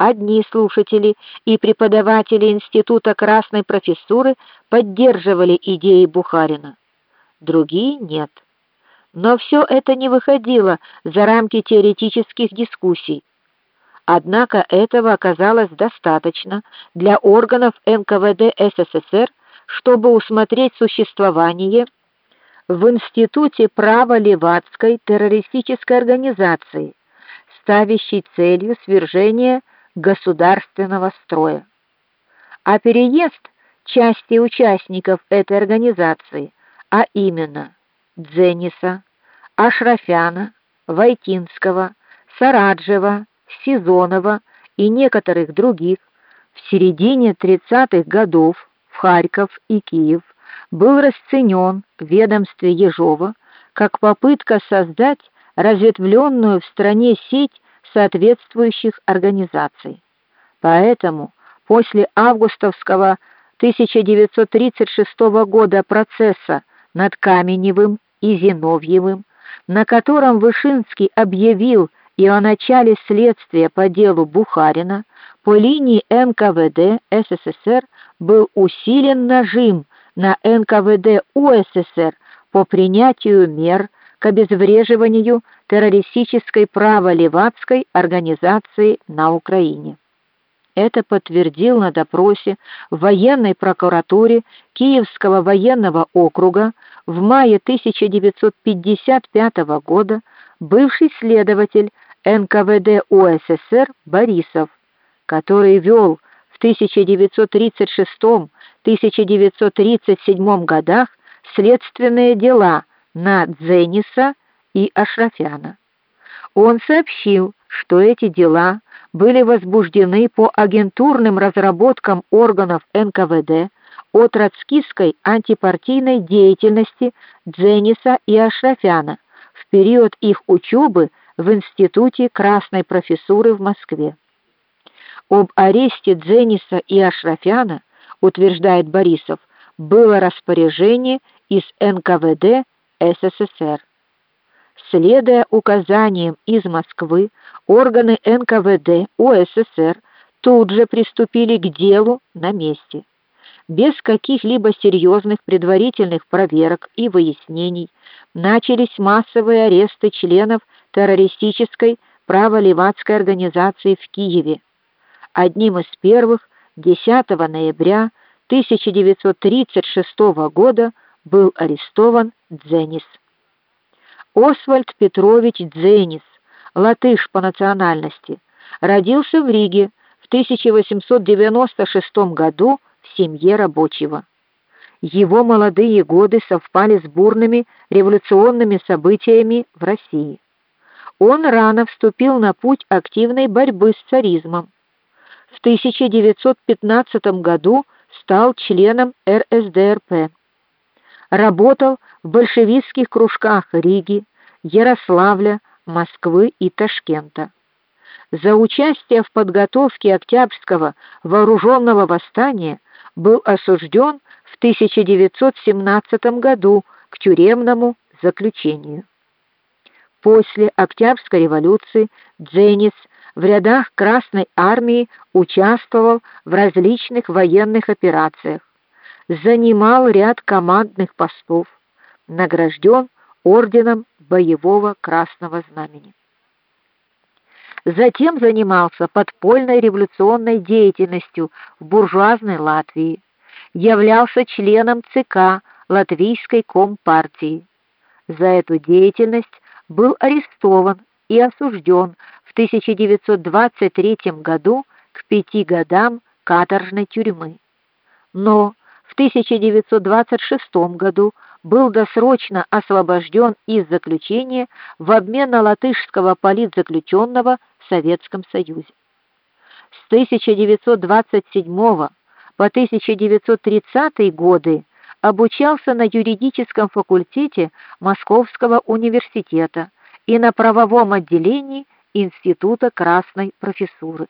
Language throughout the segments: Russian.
Одни слушатели и преподаватели Института Красной профессуры поддерживали идеи Бухарина, другие нет. Но все это не выходило за рамки теоретических дискуссий. Однако этого оказалось достаточно для органов НКВД СССР, чтобы усмотреть существование в Институте права Левацкой террористической организации, ставящей целью свержение государственного строя. А переезд части участников этой организации, а именно Дзениса, Ашрафяна, Войтинского, Сараджева, Сизонова и некоторых других в середине 30-х годов в Харьков и Киев был расценен в ведомстве Ежова как попытка создать разветвленную в стране сеть соответствующих организаций. Поэтому после августовского 1936 года процесса над Каменевым и Зиновьевым, на котором Вышинский объявил и о начале следствия по делу Бухарина, по линии НКВД СССР был усилен нажим на НКВД УССР по принятию мер к обезвреживанию террористической право-левацкой организации на Украине. Это подтвердил на допросе в военной прокуратуре Киевского военного округа в мае 1955 года бывший следователь НКВД УССР Борисов, который вел в 1936-1937 годах следственные дела на Дзениса и Ашрафяна. Он сообщил, что эти дела были возбуждены по агентурным разработкам органов НКВД о троцкистской антипартийной деятельности Дзениса и Ашрафяна в период их учебы в Институте Красной профессуры в Москве. Об аресте Дзениса и Ашрафяна, утверждает Борисов, было распоряжение из НКВД СССР. Следуя указаниям из Москвы, органы НКВД УССР тут же приступили к делу на месте. Без каких-либо серьезных предварительных проверок и выяснений начались массовые аресты членов террористической право-левацкой организации в Киеве. Одним из первых 10 ноября 1936 года был арестован Дзенис. Освальд Петрович Дзенис, латыш по национальности, родился в Риге в 1896 году в семье рабочего. Его молодые годы совпали с бурными революционными событиями в России. Он рано вступил на путь активной борьбы с царизмом. В 1915 году стал членом РСДРП работал в большевистских кружках Риги, Ярославля, Москвы и Ташкента. За участие в подготовке Октябрьского вооруженного восстания был осужден в 1917 году к тюремному заключению. После Октябрьской революции Дзенис в рядах Красной армии участвовал в различных военных операциях занимал ряд командных постов, награжден орденом Боевого Красного Знамени. Затем занимался подпольной революционной деятельностью в буржуазной Латвии, являлся членом ЦК Латвийской компартии. За эту деятельность был арестован и осужден в 1923 году к пяти годам каторжной тюрьмы. Но в 1926 году был досрочно освобожден из заключения в обмен на латышского политзаключенного в Советском Союзе. С 1927 по 1930 годы обучался на юридическом факультете Московского университета и на правовом отделении Института Красной профессуры.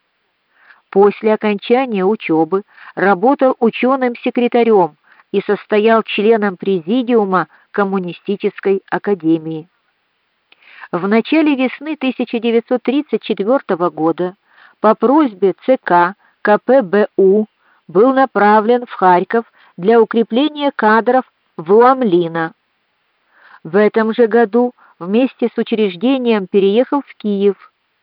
После окончания учебы работал ученым-секретарем и состоял членом президиума коммунистической академии. В начале весны 1934 года по просьбе ЦК КПБУ был направлен в Харьков для укрепления кадров в Уамлина. В этом же году вместе с учреждением переехал в Киев